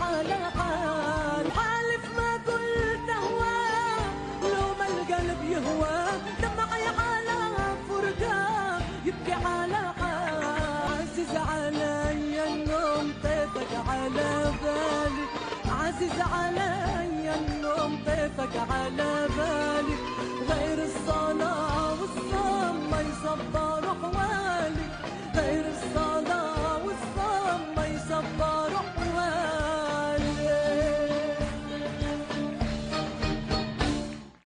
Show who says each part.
Speaker 1: على حال حالف ما قلت اهوى لو ما القلب يهوى دمعي على فرقة يبكي على حال عزيز علي النوم طيفك على بالي. عزيز علي النوم طيفك على بالي. غير الصلاة والصوم ما يصبر حوالي